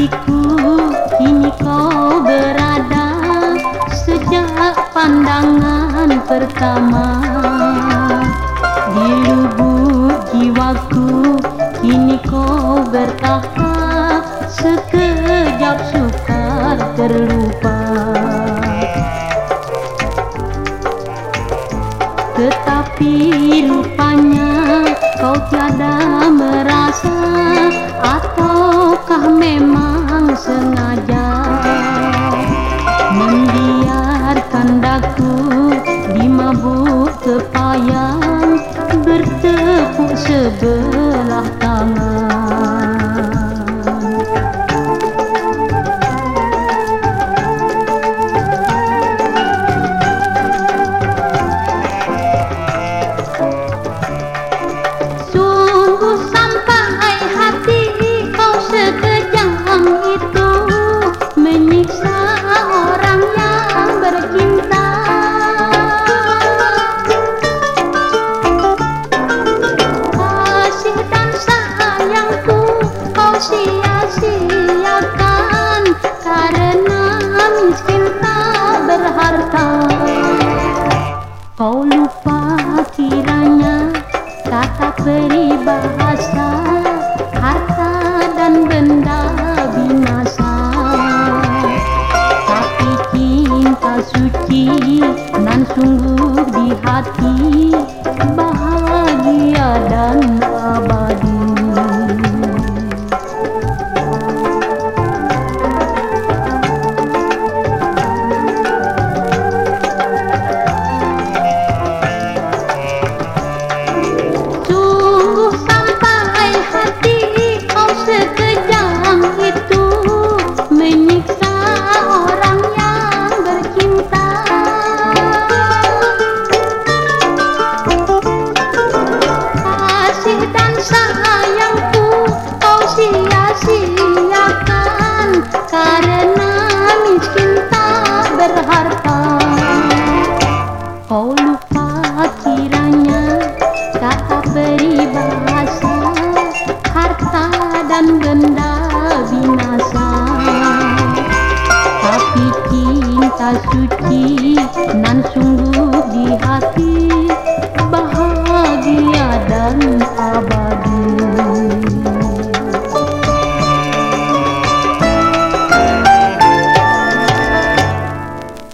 hatiku kini kau berada Sejak pandangan pertama. Di lubuk jiwaku kini kau bertahta Sekejap sukar terlupa. Tetapi rupanya kau tiada merasa Ataukah memang sengaja. Membiarkan daku di mabuk kepayang Bertepuk sebelah peribahasa harta dan benda bahasa harta dan benda binasa. Tapi cinta suci nan sungguh di hati